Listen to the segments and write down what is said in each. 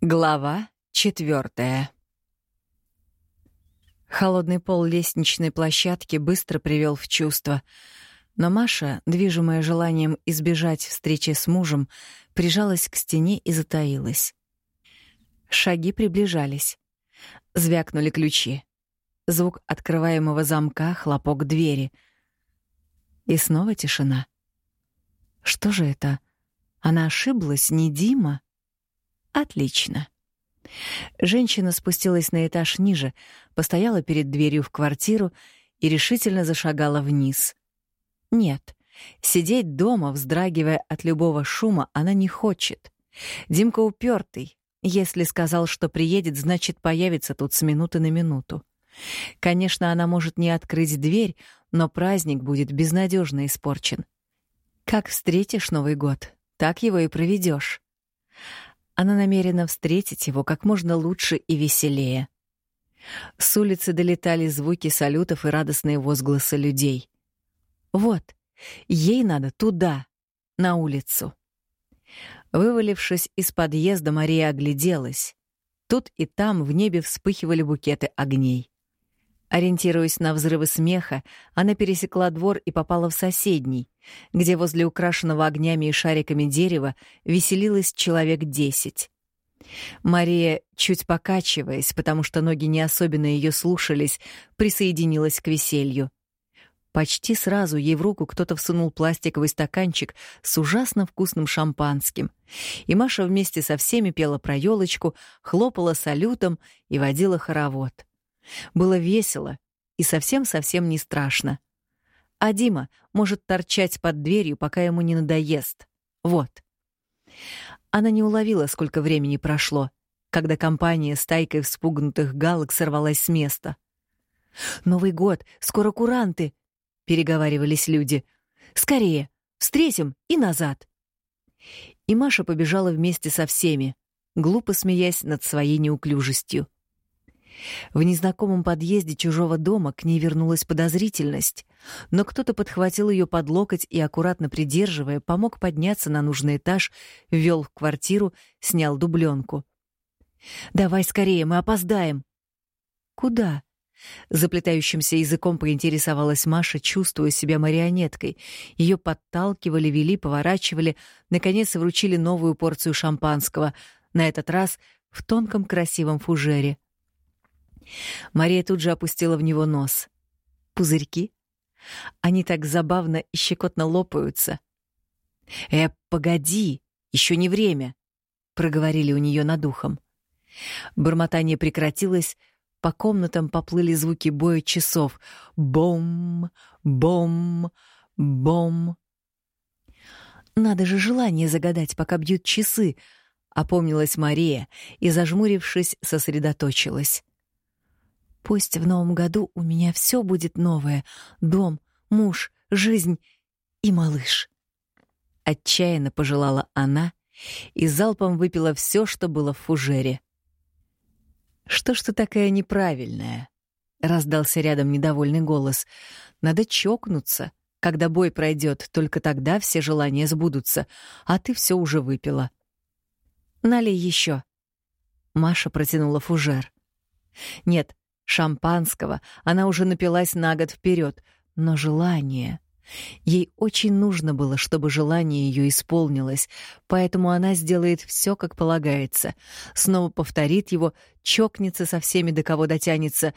Глава четвертая. Холодный пол лестничной площадки быстро привел в чувство, но Маша, движимая желанием избежать встречи с мужем, прижалась к стене и затаилась. Шаги приближались. Звякнули ключи. Звук открываемого замка, хлопок двери. И снова тишина. Что же это? Она ошиблась, не Дима? Отлично. Женщина спустилась на этаж ниже, постояла перед дверью в квартиру и решительно зашагала вниз. Нет, сидеть дома, вздрагивая от любого шума, она не хочет. Димка упертый. Если сказал, что приедет, значит, появится тут с минуты на минуту. Конечно, она может не открыть дверь, но праздник будет безнадежно испорчен. Как встретишь Новый год, так его и проведешь. Она намерена встретить его как можно лучше и веселее. С улицы долетали звуки салютов и радостные возгласы людей. Вот, ей надо туда, на улицу. Вывалившись из подъезда, Мария огляделась. Тут и там в небе вспыхивали букеты огней. Ориентируясь на взрывы смеха, она пересекла двор и попала в соседний, где возле украшенного огнями и шариками дерева веселилось человек десять. Мария, чуть покачиваясь, потому что ноги не особенно ее слушались, присоединилась к веселью. Почти сразу ей в руку кто-то всунул пластиковый стаканчик с ужасно вкусным шампанским, и Маша вместе со всеми пела про елочку, хлопала салютом и водила хоровод. Было весело и совсем-совсем не страшно. А Дима может торчать под дверью, пока ему не надоест. Вот. Она не уловила, сколько времени прошло, когда компания с тайкой вспугнутых галок сорвалась с места. «Новый год! Скоро куранты!» — переговаривались люди. «Скорее! Встретим и назад!» И Маша побежала вместе со всеми, глупо смеясь над своей неуклюжестью. В незнакомом подъезде чужого дома к ней вернулась подозрительность, но кто-то подхватил ее под локоть и, аккуратно придерживая, помог подняться на нужный этаж, ввел в квартиру, снял дубленку. «Давай скорее, мы опоздаем!» «Куда?» Заплетающимся языком поинтересовалась Маша, чувствуя себя марионеткой. Ее подталкивали, вели, поворачивали, наконец вручили новую порцию шампанского, на этот раз в тонком красивом фужере — Мария тут же опустила в него нос. Пузырьки? Они так забавно и щекотно лопаются. «Э, погоди, еще не время», — проговорили у нее над ухом. Бормотание прекратилось, по комнатам поплыли звуки боя часов. Бом, бом, бом. «Надо же желание загадать, пока бьют часы», — опомнилась Мария и, зажмурившись, сосредоточилась. Пусть в новом году у меня все будет новое: дом, муж, жизнь и малыш. Отчаянно пожелала она и залпом выпила все, что было в фужере. Что ж ты такая неправильная? раздался рядом недовольный голос. Надо чокнуться. Когда бой пройдет, только тогда все желания сбудутся, а ты все уже выпила. Налей еще. Маша протянула фужер. Нет, Шампанского она уже напилась на год вперед, но желание... Ей очень нужно было, чтобы желание ее исполнилось, поэтому она сделает все, как полагается, снова повторит его, чокнется со всеми, до кого дотянется,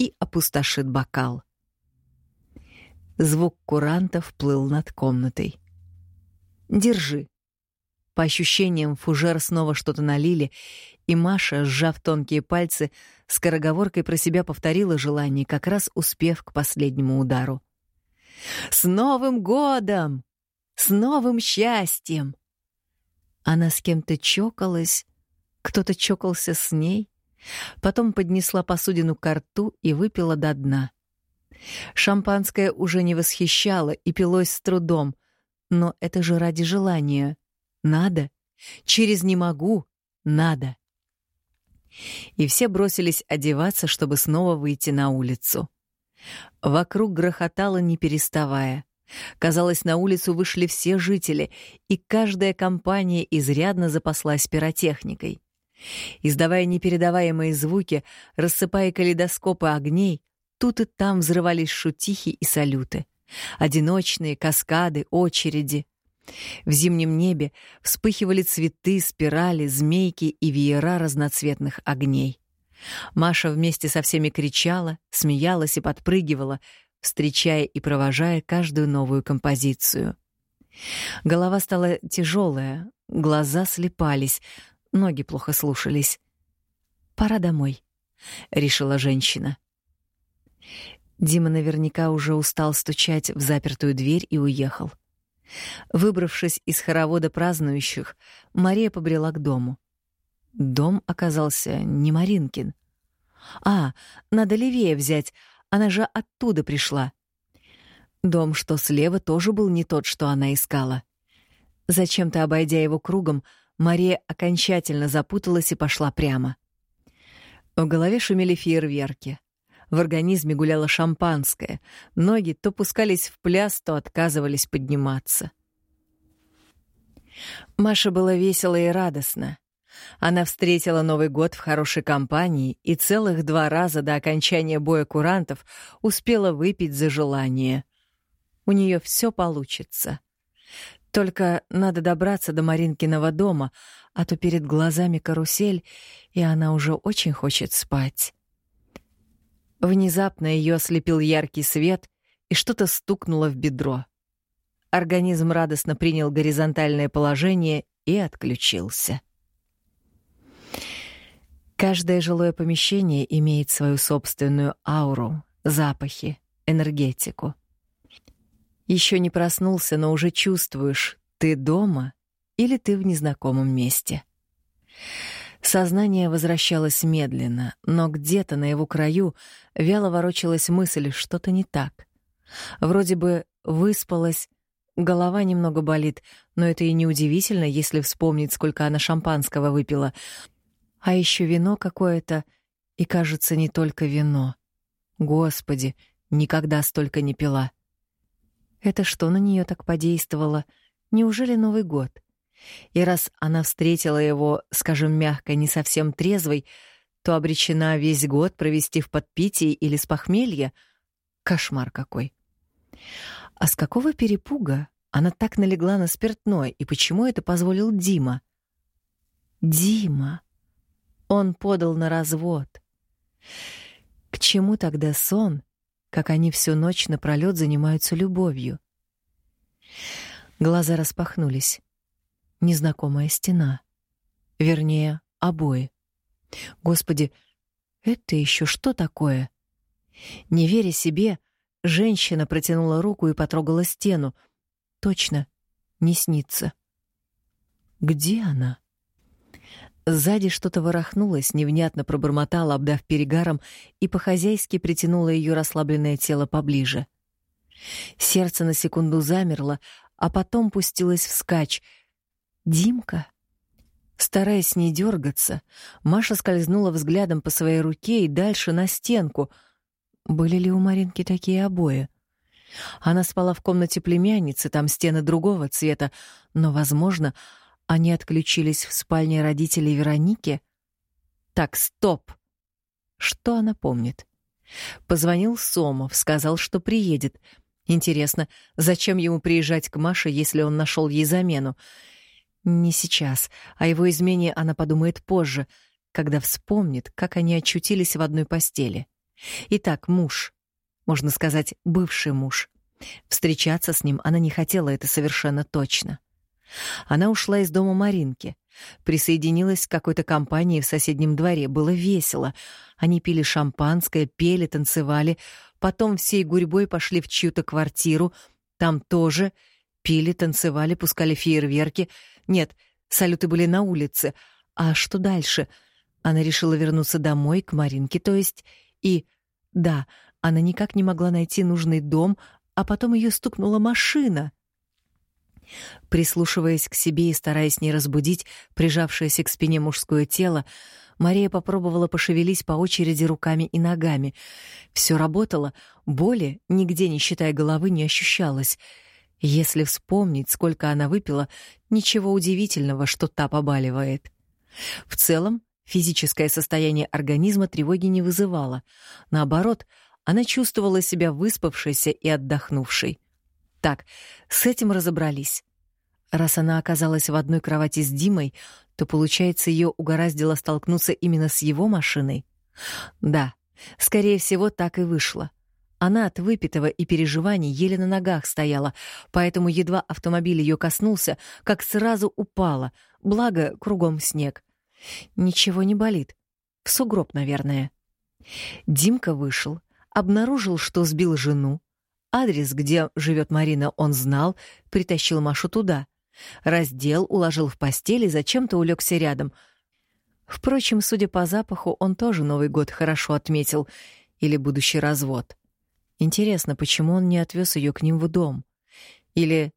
и опустошит бокал. Звук курантов плыл над комнатой. «Держи». По ощущениям, фужер снова что-то налили, и Маша, сжав тонкие пальцы, скороговоркой про себя повторила желание, как раз успев к последнему удару. «С Новым годом! С новым счастьем!» Она с кем-то чокалась, кто-то чокался с ней, потом поднесла посудину к рту и выпила до дна. Шампанское уже не восхищало и пилось с трудом, но это же ради желания. Надо. Через «не могу» надо и все бросились одеваться, чтобы снова выйти на улицу. Вокруг грохотало, не переставая. Казалось, на улицу вышли все жители, и каждая компания изрядно запаслась пиротехникой. Издавая непередаваемые звуки, рассыпая калейдоскопы огней, тут и там взрывались шутихи и салюты. Одиночные, каскады, очереди. В зимнем небе вспыхивали цветы, спирали, змейки и веера разноцветных огней. Маша вместе со всеми кричала, смеялась и подпрыгивала, встречая и провожая каждую новую композицию. Голова стала тяжелая, глаза слепались, ноги плохо слушались. «Пора домой», — решила женщина. Дима наверняка уже устал стучать в запертую дверь и уехал. Выбравшись из хоровода празднующих, Мария побрела к дому. Дом оказался не Маринкин. А, надо левее взять, она же оттуда пришла. Дом, что слева, тоже был не тот, что она искала. Зачем-то обойдя его кругом, Мария окончательно запуталась и пошла прямо. В голове шумели фейерверки. В организме гуляло шампанское. Ноги то пускались в пляс, то отказывались подниматься. Маша была весела и радостна. Она встретила Новый год в хорошей компании и целых два раза до окончания боя курантов успела выпить за желание. У нее все получится. Только надо добраться до Маринкиного дома, а то перед глазами карусель, и она уже очень хочет спать. Внезапно ее ослепил яркий свет, и что-то стукнуло в бедро. Организм радостно принял горизонтальное положение и отключился. Каждое жилое помещение имеет свою собственную ауру, запахи, энергетику. Еще не проснулся, но уже чувствуешь, ты дома или ты в незнакомом месте. Сознание возвращалось медленно, но где-то на его краю вяло ворочалась мысль, что-то не так. Вроде бы выспалась, голова немного болит, но это и не удивительно, если вспомнить, сколько она шампанского выпила. А еще вино какое-то, и, кажется, не только вино. Господи, никогда столько не пила. Это что на нее так подействовало? Неужели Новый год? И раз она встретила его, скажем мягко, не совсем трезвой, то обречена весь год провести в подпитии или с похмелья. Кошмар какой. А с какого перепуга она так налегла на спиртное, и почему это позволил Дима? Дима. Он подал на развод. К чему тогда сон, как они всю ночь напролёт занимаются любовью? Глаза распахнулись незнакомая стена. Вернее, обои. Господи, это еще что такое? Не веря себе, женщина протянула руку и потрогала стену. Точно, не снится. Где она? Сзади что-то ворохнулось, невнятно пробормотала, обдав перегаром, и по-хозяйски притянула ее расслабленное тело поближе. Сердце на секунду замерло, а потом пустилось вскачь, Димка. Стараясь не дергаться, Маша скользнула взглядом по своей руке и дальше на стенку. Были ли у Маринки такие обои? Она спала в комнате племянницы, там стены другого цвета, но, возможно, они отключились в спальне родителей Вероники. Так, стоп. Что она помнит? Позвонил Сомов, сказал, что приедет. Интересно, зачем ему приезжать к Маше, если он нашел ей замену? Не сейчас, о его измене она подумает позже, когда вспомнит, как они очутились в одной постели. Итак, муж, можно сказать, бывший муж. Встречаться с ним она не хотела, это совершенно точно. Она ушла из дома Маринки, присоединилась к какой-то компании в соседнем дворе, было весело. Они пили шампанское, пели, танцевали, потом всей гурьбой пошли в чью-то квартиру, там тоже пили, танцевали, пускали фейерверки, нет, салюты были на улице. А что дальше? Она решила вернуться домой, к Маринке, то есть. И... Да, она никак не могла найти нужный дом, а потом ее стукнула машина. Прислушиваясь к себе и стараясь не разбудить прижавшееся к спине мужское тело, Мария попробовала пошевелить по очереди руками и ногами. Все работало, боли, нигде не считая головы, не ощущалось — если вспомнить, сколько она выпила, ничего удивительного, что та побаливает. В целом, Физическое состояние организма тревоги не вызывало. Наоборот, она чувствовала себя выспавшейся и отдохнувшей. Так, с этим разобрались. Раз она оказалась в одной кровати с Димой, то, получается, ее угораздило столкнуться именно с его машиной. Да, скорее всего, так и вышло. Она от выпитого и переживаний еле на ногах стояла, поэтому едва автомобиль ее коснулся, как сразу упала, благо кругом снег. Ничего не болит. В сугроб, наверное. Димка вышел, обнаружил, что сбил жену. Адрес, где живет Марина, он знал, притащил Машу туда. Раздел, уложил в постель и зачем-то улегся рядом. Впрочем, судя по запаху, он тоже Новый год хорошо отметил. Или будущий развод. Интересно, почему он не отвез ее к ним в дом? Или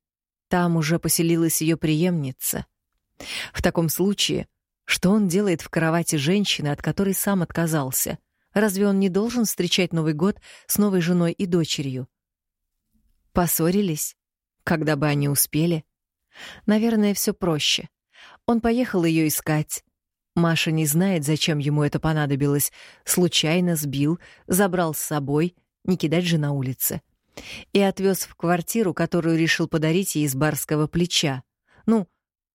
там уже поселилась ее преемница? В таком случае, что он делает в кровати женщины, от которой сам отказался? Разве он не должен встречать Новый год с новой женой и дочерью? Поссорились? Когда бы они успели? Наверное, все проще. Он поехал ее искать. Маша не знает, зачем ему это понадобилось. Случайно сбил, забрал с собой, не кидать же на улице. И отвез в квартиру, которую решил подарить ей из барского плеча. Ну,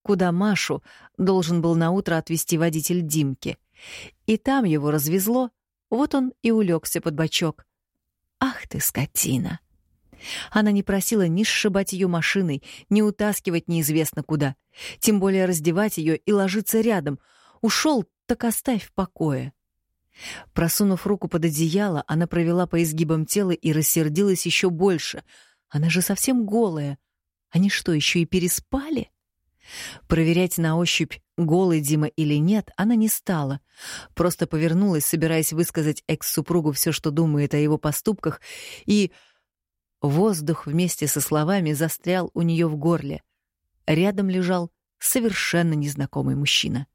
куда Машу должен был наутро отвезти водитель Димки. И там его развезло, вот он и улегся под бочок. Ах ты, скотина! Она не просила ни сшибать ее машиной, ни утаскивать неизвестно куда, тем более раздевать ее и ложиться рядом. Ушел, так оставь в покое. Просунув руку под одеяло, она провела по изгибам тела и рассердилась еще больше. Она же совсем голая. Они что, еще и переспали? Проверять на ощупь, голый Дима или нет, она не стала. Просто повернулась, собираясь высказать экс-супругу все, что думает о его поступках, и... Воздух вместе со словами застрял у нее в горле. Рядом лежал совершенно незнакомый мужчина.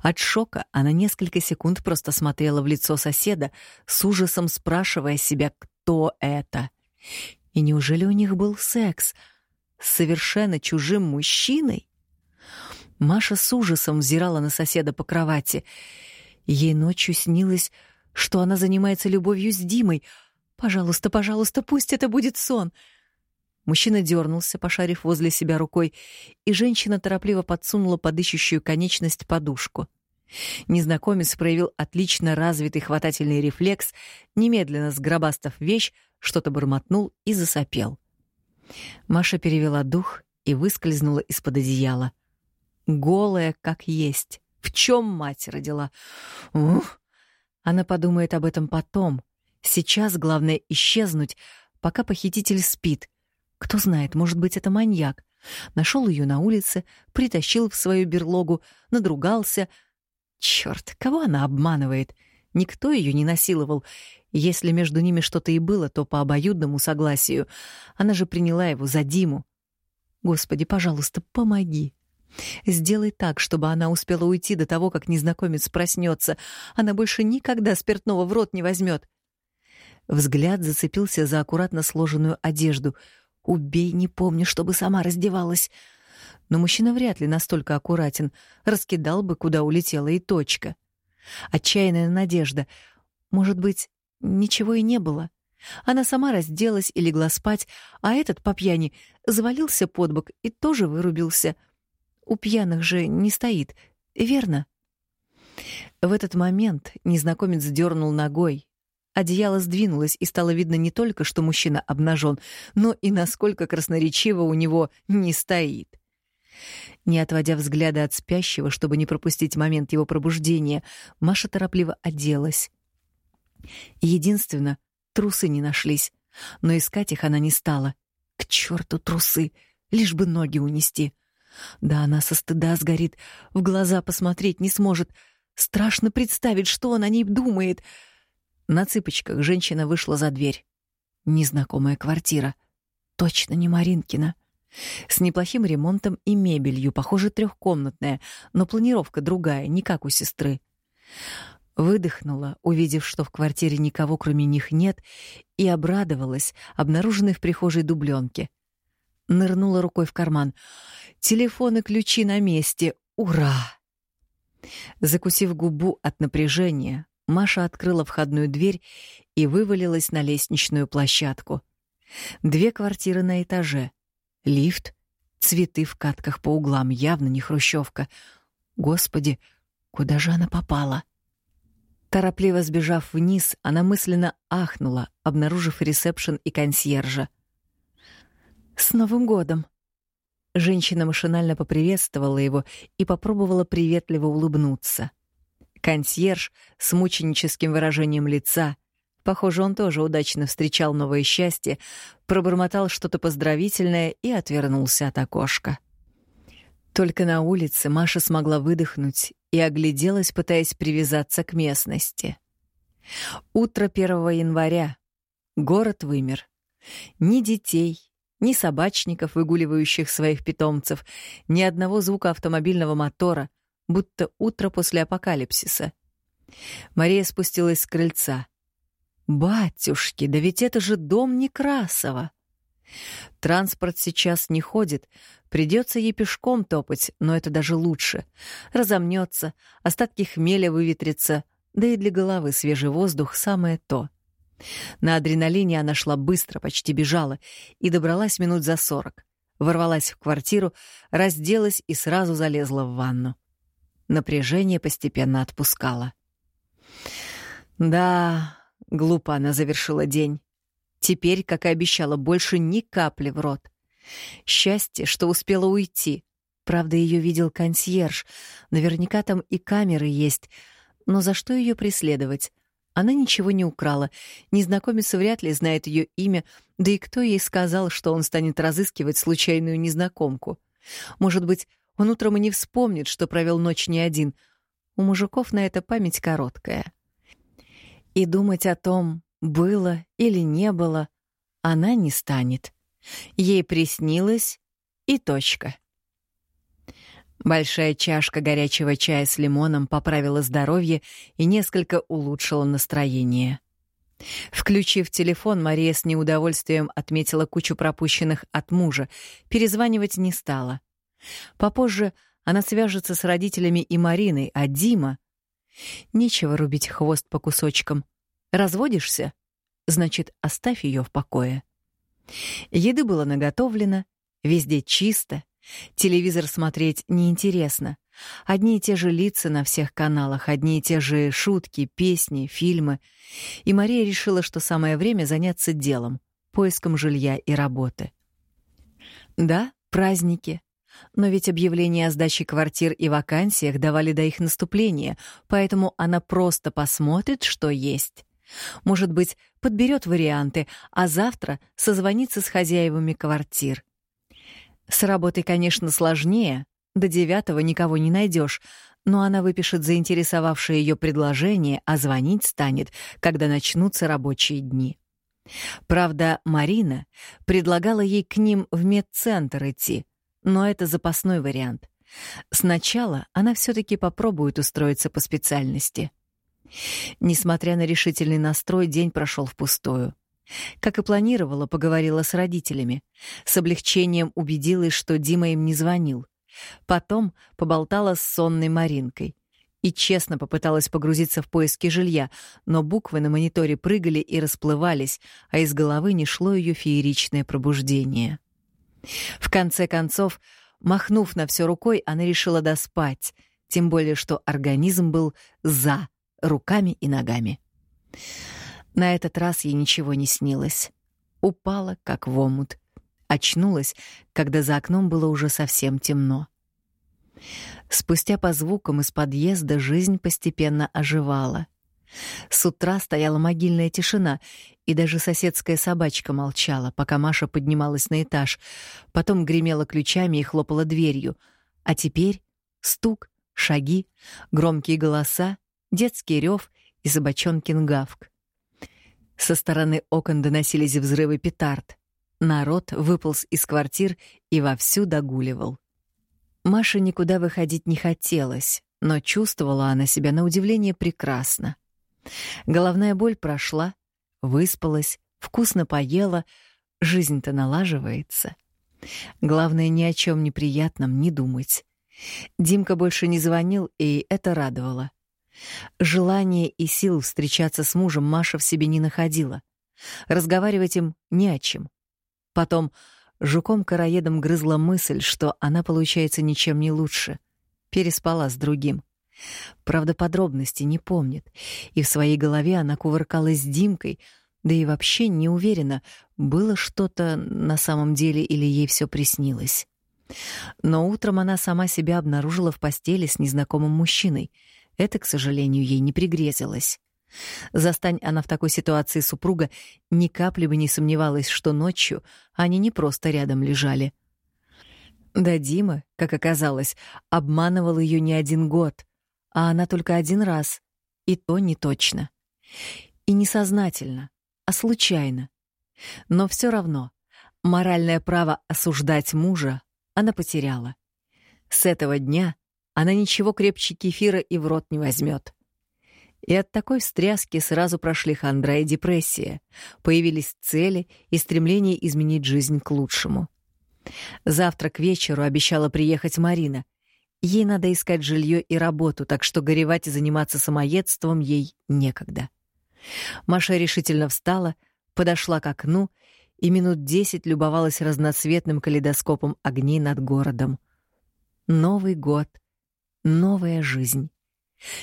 От шока она несколько секунд просто смотрела в лицо соседа, с ужасом спрашивая себя, кто это. И неужели у них был секс с совершенно чужим мужчиной? Маша с ужасом взирала на соседа по кровати. Ей ночью снилось, что она занимается любовью с Димой. Пожалуйста, пожалуйста, пусть это будет сон. Мужчина дернулся, пошарив возле себя рукой, и женщина торопливо подсунула под ищущую конечность подушку. Незнакомец проявил отлично развитый хватательный рефлекс, немедленно сгробастав вещь, что-то бормотнул и засопел. Маша перевела дух и выскользнула из-под одеяла. Голая, как есть. В чем мать родила? Ух! Она подумает об этом потом. Сейчас главное исчезнуть, пока похититель спит, кто знает, может быть, это маньяк. Нашел ее на улице, притащил в свою берлогу, надругался. Черт, кого она обманывает? Никто ее не насиловал. Если между ними что-то и было, то по обоюдному согласию. Она же приняла его за Диму. Господи, пожалуйста, помоги. Сделай так, чтобы она успела уйти до того, как незнакомец проснется. Она больше никогда спиртного в рот не возьмет. Взгляд зацепился за аккуратно сложенную одежду — Убей, не помню, чтобы сама раздевалась. Но мужчина вряд ли настолько аккуратен, раскидал бы, куда улетела и точка. Отчаянная надежда. Может быть, ничего и не было. Она сама разделась и легла спать, а этот по пьяни завалился под бок и тоже вырубился. У пьяных же не стоит, верно? В этот момент незнакомец дернул ногой, Одеяло сдвинулось, и стало видно не только, что мужчина обнажен, но и насколько красноречиво у него не стоит. Не отводя взгляда от спящего, чтобы не пропустить момент его пробуждения, Маша торопливо оделась. Единственно, трусы не нашлись, но искать их она не стала. К черту трусы, лишь бы ноги унести. Да она со стыда сгорит, в глаза посмотреть не сможет. Страшно представить, что он о ней думает — на цыпочках женщина вышла за дверь. Незнакомая квартира. Точно не Маринкина. С неплохим ремонтом и мебелью, похоже, трехкомнатная, но планировка другая, не как у сестры. Выдохнула, увидев, что в квартире никого кроме них нет, и обрадовалась, обнаруженной в прихожей дубленке. Нырнула рукой в карман. Телефон и ключи на месте. Ура! Закусив губу от напряжения, Маша открыла входную дверь и вывалилась на лестничную площадку. Две квартиры на этаже, лифт, цветы в катках по углам, явно не хрущевка. Господи, куда же она попала? Торопливо сбежав вниз, она мысленно ахнула, обнаружив ресепшн и консьержа. «С Новым годом!» Женщина машинально поприветствовала его и попробовала приветливо улыбнуться. Консьерж с мученическим выражением лица, похоже, он тоже удачно встречал новое счастье, пробормотал что-то поздравительное и отвернулся от окошка. Только на улице Маша смогла выдохнуть и огляделась, пытаясь привязаться к местности. Утро 1 января. Город вымер. Ни детей, ни собачников, выгуливающих своих питомцев, ни одного звука автомобильного мотора, будто утро после апокалипсиса. Мария спустилась с крыльца. «Батюшки, да ведь это же дом Некрасова!» Транспорт сейчас не ходит, придется ей пешком топать, но это даже лучше. Разомнется, остатки хмеля выветрятся, да и для головы свежий воздух самое то. На адреналине она шла быстро, почти бежала, и добралась минут за сорок. Ворвалась в квартиру, разделась и сразу залезла в ванну. Напряжение постепенно отпускало. Да, глупо она завершила день. Теперь, как и обещала, больше ни капли в рот. Счастье, что успела уйти. Правда, ее видел консьерж. Наверняка там и камеры есть. Но за что ее преследовать? Она ничего не украла. Незнакомец вряд ли знает ее имя, да и кто ей сказал, что он станет разыскивать случайную незнакомку? Может быть, он утром и не вспомнит, что провел ночь не один. У мужиков на это память короткая. И думать о том, было или не было, она не станет. Ей приснилось и точка. Большая чашка горячего чая с лимоном поправила здоровье и несколько улучшила настроение. Включив телефон, Мария с неудовольствием отметила кучу пропущенных от мужа, перезванивать не стала. Попозже она свяжется с родителями и Мариной, а Дима... Нечего рубить хвост по кусочкам. Разводишься? Значит, оставь ее в покое. Еды было наготовлено, везде чисто, Телевизор смотреть неинтересно. Одни и те же лица на всех каналах, одни и те же шутки, песни, фильмы. И Мария решила, что самое время заняться делом, поиском жилья и работы. Да, праздники. Но ведь объявления о сдаче квартир и вакансиях давали до их наступления, поэтому она просто посмотрит, что есть. Может быть, подберет варианты, а завтра созвонится с хозяевами квартир. С работой, конечно, сложнее, до девятого никого не найдешь, но она выпишет заинтересовавшее ее предложение, а звонить станет, когда начнутся рабочие дни. Правда, Марина предлагала ей к ним в медцентр идти, но это запасной вариант. Сначала она все-таки попробует устроиться по специальности. Несмотря на решительный настрой, день прошел впустую. Как и планировала, поговорила с родителями. С облегчением убедилась, что Дима им не звонил. Потом поболтала с сонной Маринкой. И честно попыталась погрузиться в поиски жилья, но буквы на мониторе прыгали и расплывались, а из головы не шло ее фееричное пробуждение. В конце концов, махнув на все рукой, она решила доспать, тем более что организм был «за» руками и ногами. На этот раз ей ничего не снилось. Упала, как в омут. Очнулась, когда за окном было уже совсем темно. Спустя по звукам из подъезда жизнь постепенно оживала. С утра стояла могильная тишина, и даже соседская собачка молчала, пока Маша поднималась на этаж, потом гремела ключами и хлопала дверью. А теперь стук, шаги, громкие голоса, детский рев и собачонкин гавк. Со стороны окон доносились взрывы петард. Народ выполз из квартир и вовсю догуливал. Маше никуда выходить не хотелось, но чувствовала она себя на удивление прекрасно. Головная боль прошла, выспалась, вкусно поела, жизнь-то налаживается. Главное, ни о чем неприятном не думать. Димка больше не звонил, и это радовало. Желания и сил встречаться с мужем Маша в себе не находила. Разговаривать им не о чем. Потом жуком-караедом грызла мысль, что она получается ничем не лучше. Переспала с другим. Правда, подробности не помнит, и в своей голове она кувыркалась с Димкой, да и вообще не уверена, было что-то на самом деле или ей все приснилось. Но утром она сама себя обнаружила в постели с незнакомым мужчиной. Это, к сожалению, ей не пригрезилось. Застань она в такой ситуации супруга, ни капли бы не сомневалась, что ночью они не просто рядом лежали. Да Дима, как оказалось, обманывал ее не один год, а она только один раз, и то не точно. И не сознательно, а случайно. Но все равно моральное право осуждать мужа она потеряла. С этого дня она ничего крепче кефира и в рот не возьмет. И от такой встряски сразу прошли хандра и депрессия, появились цели и стремление изменить жизнь к лучшему. Завтра к вечеру обещала приехать Марина. Ей надо искать жилье и работу, так что горевать и заниматься самоедством ей некогда. Маша решительно встала, подошла к окну и минут десять любовалась разноцветным калейдоскопом огней над городом. Новый год, новая жизнь.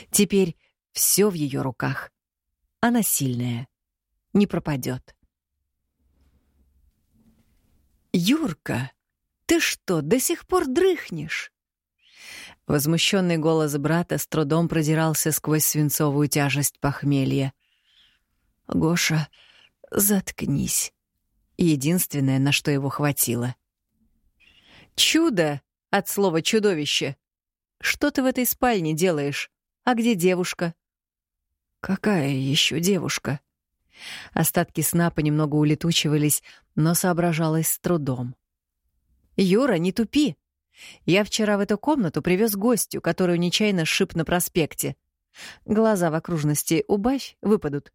Теперь все в ее руках. Она сильная, не пропадет. «Юрка, ты что, до сих пор дрыхнешь?» Возмущенный голос брата с трудом продирался сквозь свинцовую тяжесть похмелья. «Гоша, заткнись», единственное, на что его хватило. «Чудо!» от слова «чудовище». Что ты в этой спальне делаешь? А где девушка? Какая еще девушка? Остатки сна понемногу улетучивались, но соображалась с трудом. Юра, не тупи. Я вчера в эту комнату привез гостю, которую нечаянно сшиб на проспекте. Глаза в окружности убавь, выпадут.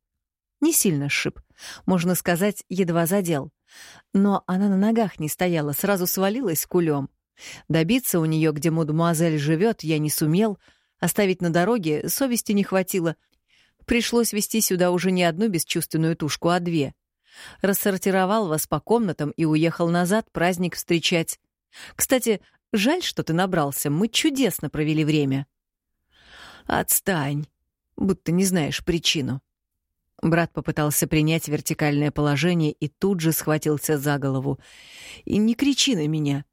Не сильно сшиб. Можно сказать, едва задел. Но она на ногах не стояла, сразу свалилась кулем. Добиться у нее, где мадемуазель живет, я не сумел. Оставить на дороге совести не хватило. Пришлось вести сюда уже не одну бесчувственную тушку, а две. Рассортировал вас по комнатам и уехал назад праздник встречать. Кстати, жаль, что ты набрался. Мы чудесно провели время. Отстань, будто не знаешь причину. Брат попытался принять вертикальное положение и тут же схватился за голову. «И не кричи на меня!»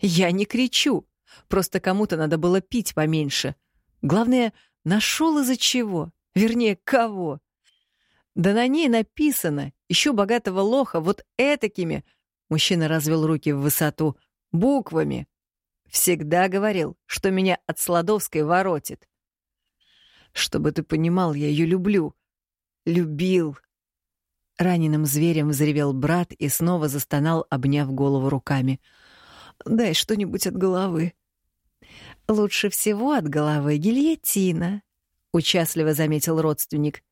«Я не кричу! Просто кому-то надо было пить поменьше. Главное, нашел из-за чего, вернее, кого. Да на ней написано, еще богатого лоха, вот этакими, мужчина развел руки в высоту, буквами. Всегда говорил, что меня от Сладовской воротит. Чтобы ты понимал, я ее люблю. Любил. Раненым зверем взревел брат и снова застонал, обняв голову руками. «Дай что-нибудь от головы». «Лучше всего от головы гильотина», — участливо заметил родственник.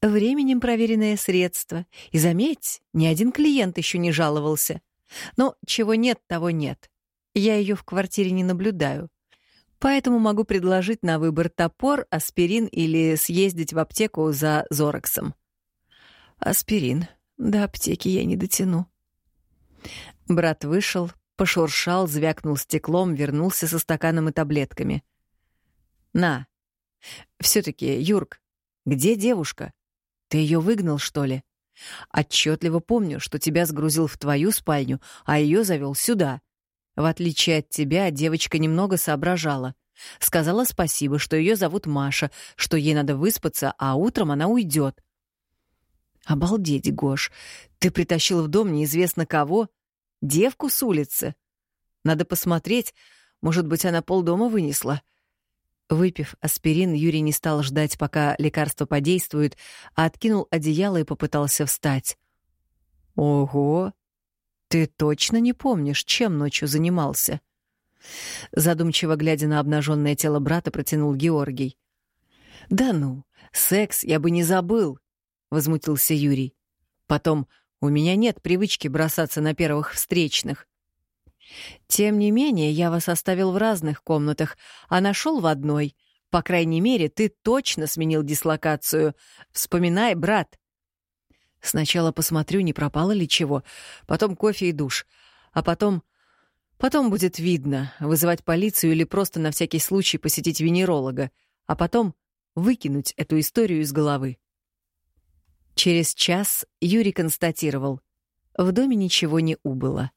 «Временем проверенное средство. И заметь, ни один клиент еще не жаловался. Но чего нет, того нет. Я ее в квартире не наблюдаю. Поэтому могу предложить на выбор топор, аспирин или съездить в аптеку за Зорексом. Аспирин. До аптеки я не дотяну. Брат вышел, пошуршал, звякнул стеклом, вернулся со стаканом и таблетками. На. все таки Юрк, где девушка? Ты ее выгнал, что ли? Отчетливо помню, что тебя сгрузил в твою спальню, а ее завел сюда. В отличие от тебя, девочка немного соображала. Сказала спасибо, что ее зовут Маша, что ей надо выспаться, а утром она уйдет. Обалдеть, Гош, ты притащил в дом неизвестно кого? Девку с улицы? Надо посмотреть, может быть, она полдома вынесла. Выпив аспирин, Юрий не стал ждать, пока лекарство подействует, а откинул одеяло и попытался встать. «Ого! Ты точно не помнишь, чем ночью занимался?» Задумчиво глядя на обнаженное тело брата, протянул Георгий. «Да ну, секс я бы не забыл», — возмутился Юрий. «Потом, у меня нет привычки бросаться на первых встречных». Тем не менее, я вас оставил в разных комнатах, а нашел в одной. По крайней мере, ты точно сменил дислокацию. Вспоминай, брат. Сначала посмотрю, не пропало ли чего, потом кофе и душ, а потом... Потом будет видно, вызывать полицию или просто на всякий случай посетить венеролога, а потом выкинуть эту историю из головы. Через час Юрий констатировал. В доме ничего не убыло.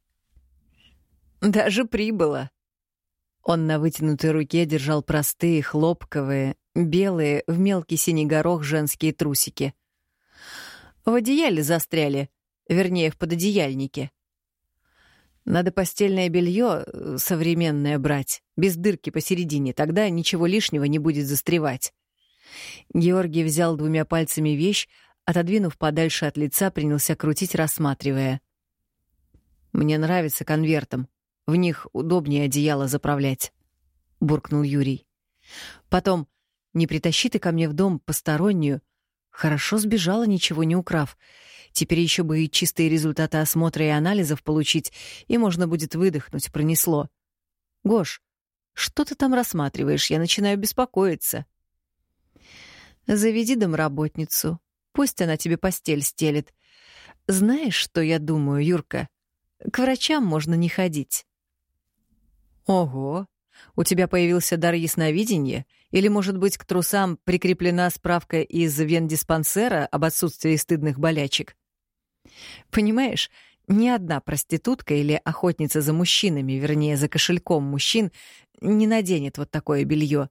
Даже прибыло. Он на вытянутой руке держал простые, хлопковые, белые, в мелкий синий горох женские трусики. В одеяле застряли, вернее, в пододеяльнике. Надо постельное белье э, современное брать, без дырки посередине, тогда ничего лишнего не будет застревать. Георгий взял двумя пальцами вещь, отодвинув подальше от лица, принялся крутить, рассматривая. «Мне нравится конвертом. В них удобнее одеяло заправлять», — буркнул Юрий. «Потом, не притащи ты ко мне в дом постороннюю. Хорошо сбежала, ничего не украв. Теперь еще бы и чистые результаты осмотра и анализов получить, и можно будет выдохнуть, пронесло. Гош, что ты там рассматриваешь? Я начинаю беспокоиться. Заведи домработницу. Пусть она тебе постель стелит. Знаешь, что я думаю, Юрка? К врачам можно не ходить. Ого, у тебя появился дар ясновидения? Или, может быть, к трусам прикреплена справка из вендиспансера об отсутствии стыдных болячек? Понимаешь, ни одна проститутка или охотница за мужчинами, вернее, за кошельком мужчин, не наденет вот такое белье.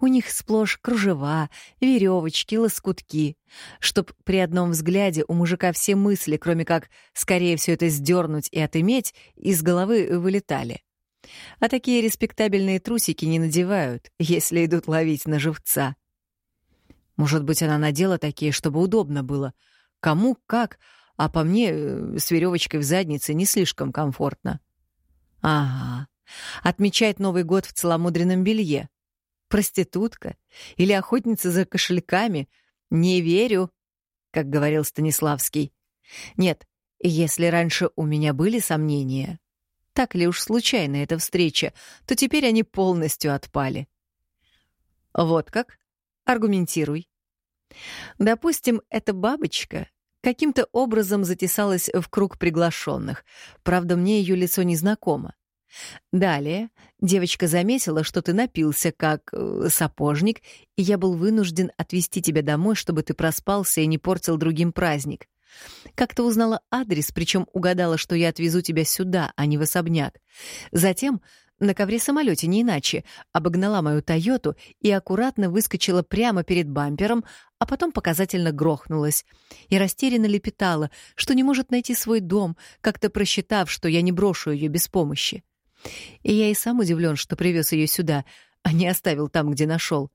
У них сплошь кружева, веревочки, лоскутки, чтоб при одном взгляде у мужика все мысли, кроме как скорее все это сдернуть и отыметь, из головы вылетали. А такие респектабельные трусики не надевают, если идут ловить на живца. Может быть, она надела такие, чтобы удобно было. Кому как, а по мне э, с веревочкой в заднице не слишком комфортно. Ага. Отмечать Новый год в целомудренном белье. Проститутка или охотница за кошельками. Не верю, как говорил Станиславский. Нет, если раньше у меня были сомнения, так ли уж случайна эта встреча, то теперь они полностью отпали. Вот как? Аргументируй. Допустим, эта бабочка каким-то образом затесалась в круг приглашенных. Правда, мне ее лицо не знакомо. Далее девочка заметила, что ты напился как э, сапожник, и я был вынужден отвезти тебя домой, чтобы ты проспался и не портил другим праздник. Как-то узнала адрес, причем угадала, что я отвезу тебя сюда, а не в особняк. Затем на ковре-самолете, не иначе, обогнала мою «Тойоту» и аккуратно выскочила прямо перед бампером, а потом показательно грохнулась. И растерянно лепетала, что не может найти свой дом, как-то просчитав, что я не брошу ее без помощи. И я и сам удивлен, что привез ее сюда, а не оставил там, где нашел.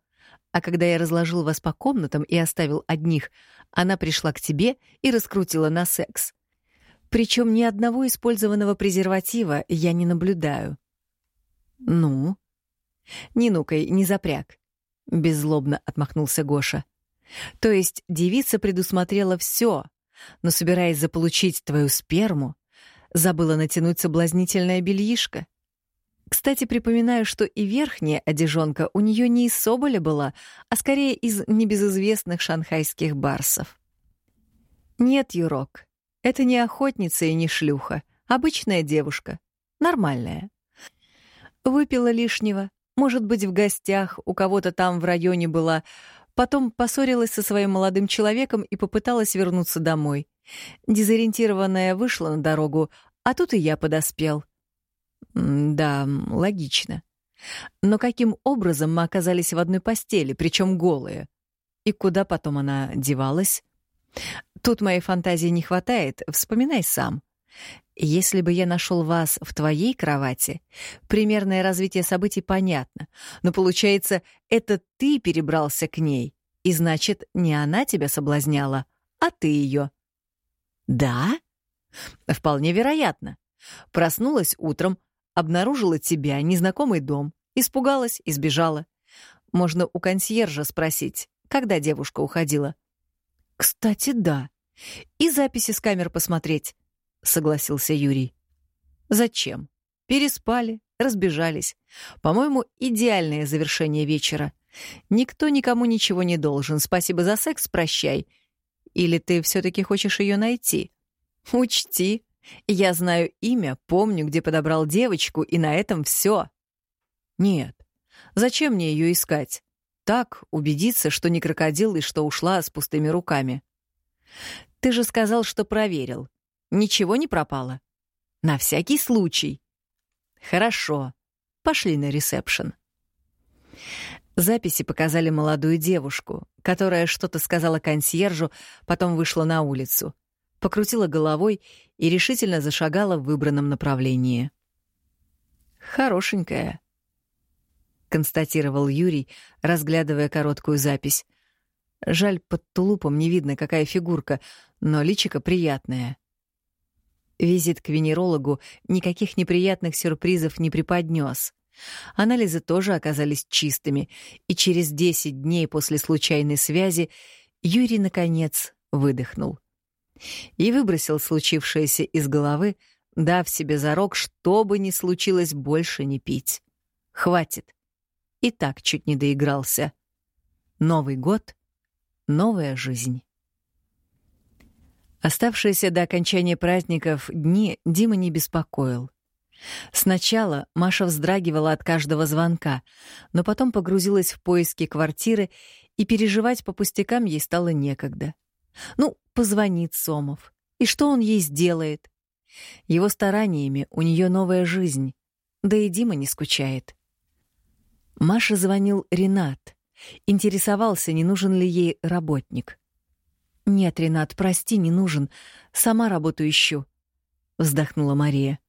А когда я разложил вас по комнатам и оставил одних, она пришла к тебе и раскрутила на секс. Причем ни одного использованного презерватива я не наблюдаю. Ну? Не нукай, не запряг. Беззлобно отмахнулся Гоша. То есть девица предусмотрела все, но, собираясь заполучить твою сперму, забыла натянуть соблазнительное бельишко. Кстати, припоминаю, что и верхняя одежонка у нее не из соболя была, а скорее из небезызвестных шанхайских барсов. Нет, Юрок, это не охотница и не шлюха, обычная девушка, нормальная. Выпила лишнего, может быть, в гостях, у кого-то там в районе была, потом поссорилась со своим молодым человеком и попыталась вернуться домой. Дезориентированная вышла на дорогу, а тут и я подоспел — да, логично. Но каким образом мы оказались в одной постели, причем голые? И куда потом она девалась? Тут моей фантазии не хватает, вспоминай сам. Если бы я нашел вас в твоей кровати, примерное развитие событий понятно. Но получается, это ты перебрался к ней, и значит, не она тебя соблазняла, а ты ее. Да? Вполне вероятно. Проснулась утром, Обнаружила тебя, незнакомый дом, испугалась и сбежала. Можно у консьержа спросить, когда девушка уходила. Кстати, да. И записи с камер посмотреть, согласился Юрий. Зачем? переспали, разбежались. По-моему, идеальное завершение вечера. Никто никому ничего не должен. Спасибо за секс, прощай. Или ты все таки хочешь ее найти? Учти, я знаю имя, помню, где подобрал девочку, и на этом все. Нет. Зачем мне ее искать? Так убедиться, что не крокодил и что ушла с пустыми руками. Ты же сказал, что проверил. Ничего не пропало? На всякий случай. Хорошо. Пошли на ресепшн. Записи показали молодую девушку, которая что-то сказала консьержу, потом вышла на улицу, покрутила головой и решительно зашагала в выбранном направлении. «Хорошенькая», — констатировал Юрий, разглядывая короткую запись. Жаль, под тулупом не видно, какая фигурка, но личико приятное. Визит к венерологу никаких неприятных сюрпризов не преподнес. Анализы тоже оказались чистыми, и через 10 дней после случайной связи Юрий, наконец, выдохнул. И выбросил случившееся из головы, дав себе зарок, что бы ни случилось, больше не пить. Хватит. И так чуть не доигрался. Новый год — новая жизнь. Оставшиеся до окончания праздников дни Дима не беспокоил. Сначала Маша вздрагивала от каждого звонка, но потом погрузилась в поиски квартиры, и переживать по пустякам ей стало некогда. Ну, позвонит Сомов. И что он ей сделает? Его стараниями у нее новая жизнь. Да и Дима не скучает. Маша звонил Ренат. Интересовался, не нужен ли ей работник. «Нет, Ренат, прости, не нужен. Сама работу ищу», — вздохнула Мария.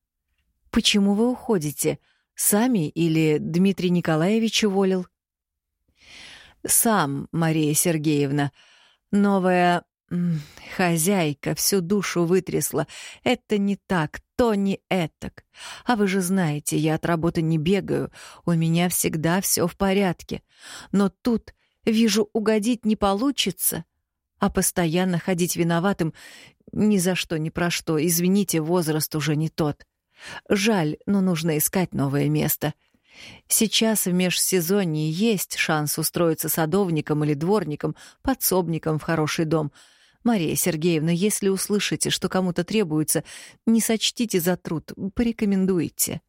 «Почему вы уходите? Сами или Дмитрий Николаевич уволил?» «Сам, Мария Сергеевна. Новая хозяйка всю душу вытрясла. Это не так, то не этак. А вы же знаете, я от работы не бегаю, у меня всегда все в порядке. Но тут, вижу, угодить не получится, а постоянно ходить виноватым ни за что, ни про что. Извините, возраст уже не тот. Жаль, но нужно искать новое место. Сейчас в межсезонье есть шанс устроиться садовником или дворником, подсобником в хороший дом. Мария Сергеевна, если услышите, что кому-то требуется, не сочтите за труд, порекомендуйте.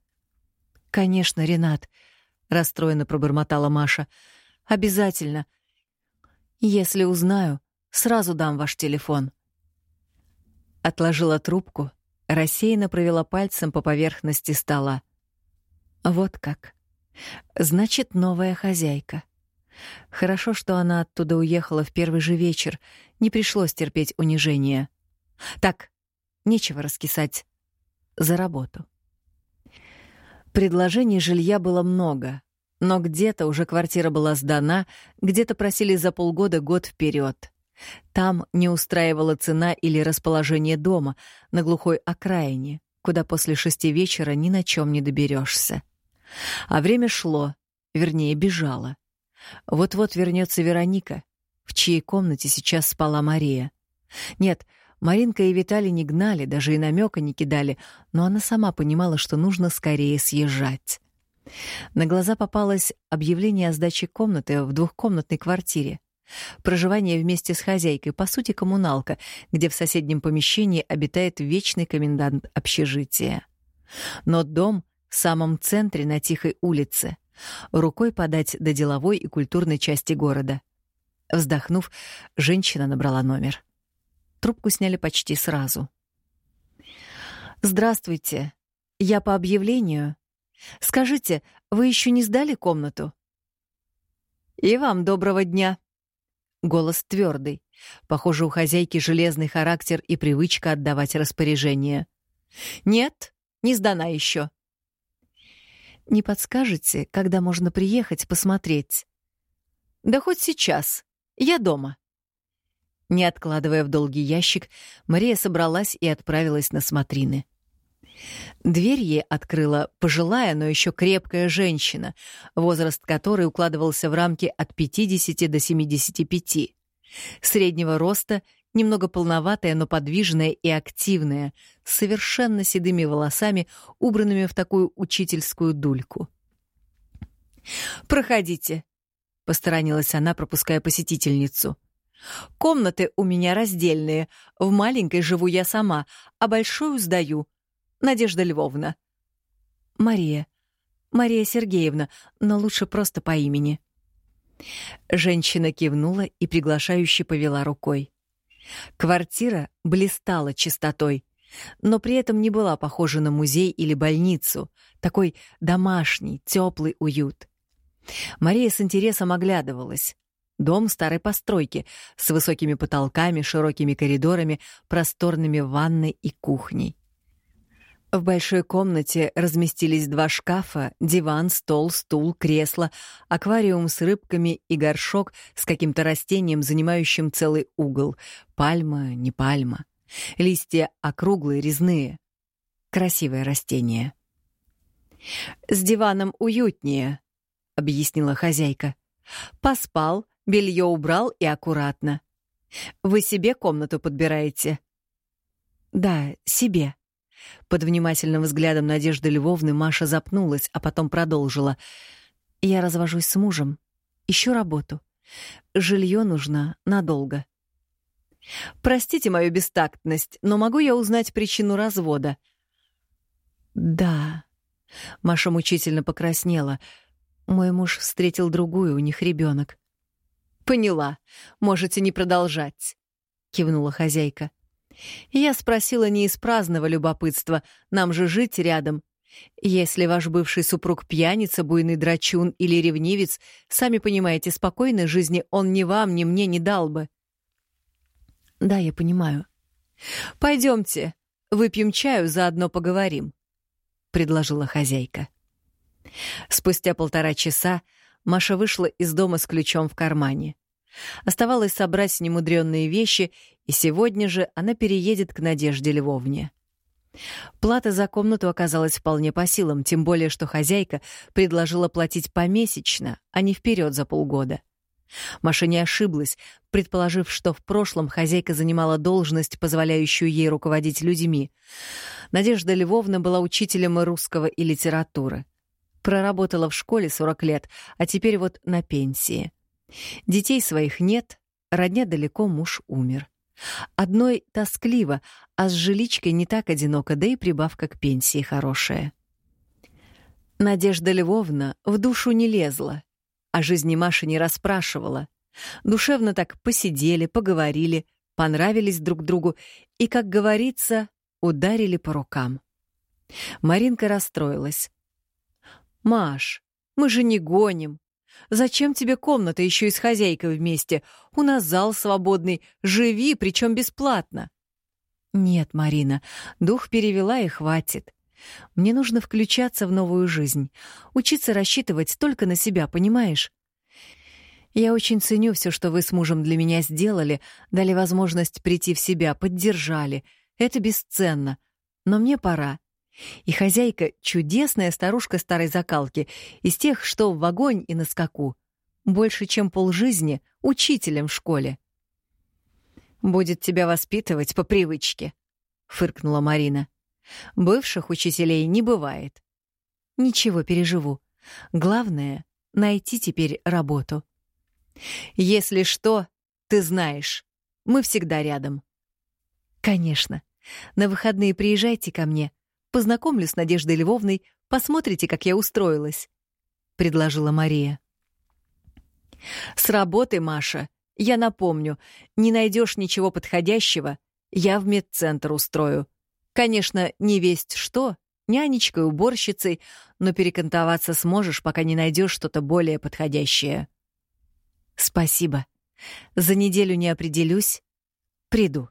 Конечно, Ренат, расстроенно пробормотала Маша. Обязательно. Если узнаю, сразу дам ваш телефон. Отложила трубку, рассеянно провела пальцем по поверхности стола. Вот как. Значит, новая хозяйка. Хорошо, что она оттуда уехала в первый же вечер, не пришлось терпеть унижения. Так, нечего раскисать. За работу. Предложений жилья было много, но где-то уже квартира была сдана, где-то просили за полгода год вперед. Там не устраивала цена или расположение дома на глухой окраине, куда после шести вечера ни на чем не доберешься. А время шло, вернее, бежало. Вот-вот вернется Вероника, в чьей комнате сейчас спала Мария. Нет, Маринка и Виталий не гнали, даже и намека не кидали, но она сама понимала, что нужно скорее съезжать. На глаза попалось объявление о сдаче комнаты в двухкомнатной квартире. Проживание вместе с хозяйкой, по сути, коммуналка, где в соседнем помещении обитает вечный комендант общежития. Но дом в самом центре на тихой улице, рукой подать до деловой и культурной части города. Вздохнув, женщина набрала номер. Трубку сняли почти сразу. «Здравствуйте. Я по объявлению. Скажите, вы еще не сдали комнату?» «И вам доброго дня», Голос твердый. Похоже, у хозяйки железный характер и привычка отдавать распоряжения. «Нет, не сдана еще». «Не подскажете, когда можно приехать посмотреть?» «Да хоть сейчас. Я дома». Не откладывая в долгий ящик, Мария собралась и отправилась на смотрины. Дверь ей открыла пожилая, но еще крепкая женщина, возраст которой укладывался в рамки от 50 до 75. Среднего роста, немного полноватая, но подвижная и активная, с совершенно седыми волосами, убранными в такую учительскую дульку. «Проходите», — посторонилась она, пропуская посетительницу. «Комнаты у меня раздельные. В маленькой живу я сама, а большую сдаю. Надежда Львовна». «Мария. Мария Сергеевна, но лучше просто по имени». Женщина кивнула и приглашающе повела рукой. Квартира блистала чистотой, но при этом не была похожа на музей или больницу, такой домашний, теплый уют. Мария с интересом оглядывалась. Дом старой постройки, с высокими потолками, широкими коридорами, просторными ванной и кухней. В большой комнате разместились два шкафа, диван, стол, стул, кресло, аквариум с рыбками и горшок с каким-то растением, занимающим целый угол. Пальма, не пальма. Листья округлые, резные. Красивое растение. «С диваном уютнее», — объяснила хозяйка. «Поспал, белье убрал и аккуратно. Вы себе комнату подбираете?» «Да, себе», под внимательным взглядом Надежды Львовны Маша запнулась, а потом продолжила. «Я развожусь с мужем. Ищу работу. Жилье нужно надолго». «Простите мою бестактность, но могу я узнать причину развода?» «Да». Маша мучительно покраснела. «Мой муж встретил другую, у них ребенок. «Поняла. Можете не продолжать», — кивнула хозяйка. Я спросила не из праздного любопытства, нам же жить рядом. Если ваш бывший супруг пьяница, буйный драчун или ревнивец, сами понимаете, спокойной жизни он ни вам, ни мне не дал бы. Да, я понимаю. Пойдемте, выпьем чаю, заодно поговорим, предложила хозяйка. Спустя полтора часа Маша вышла из дома с ключом в кармане. Оставалось собрать немудренные вещи, и сегодня же она переедет к Надежде Львовне. Плата за комнату оказалась вполне по силам, тем более что хозяйка предложила платить помесячно, а не вперед за полгода. Маша не ошиблась, предположив, что в прошлом хозяйка занимала должность, позволяющую ей руководить людьми. Надежда Львовна была учителем русского и литературы. Проработала в школе 40 лет, а теперь вот на пенсии. Детей своих нет, родня далеко, муж умер. Одной тоскливо, а с жиличкой не так одиноко, да и прибавка к пенсии хорошая. Надежда Львовна в душу не лезла, о жизни Маши не расспрашивала. Душевно так посидели, поговорили, понравились друг другу и, как говорится, ударили по рукам. Маринка расстроилась. «Маш, мы же не гоним. Зачем тебе комната еще и с хозяйкой вместе? У нас зал свободный. Живи, причем бесплатно. Нет, Марина, дух перевела и хватит. Мне нужно включаться в новую жизнь, учиться рассчитывать только на себя, понимаешь? Я очень ценю все, что вы с мужем для меня сделали, дали возможность прийти в себя, поддержали. Это бесценно. Но мне пора. И хозяйка — чудесная старушка старой закалки, из тех, что в огонь и на скаку. Больше, чем полжизни, учителем в школе. «Будет тебя воспитывать по привычке», — фыркнула Марина. «Бывших учителей не бывает». «Ничего, переживу. Главное — найти теперь работу». «Если что, ты знаешь, мы всегда рядом». «Конечно. На выходные приезжайте ко мне. Познакомлю с Надеждой Львовной, посмотрите, как я устроилась», — предложила Мария. «С работы, Маша. Я напомню, не найдешь ничего подходящего, я в медцентр устрою. Конечно, не весть что, нянечкой, уборщицей, но перекантоваться сможешь, пока не найдешь что-то более подходящее». «Спасибо. За неделю не определюсь. Приду».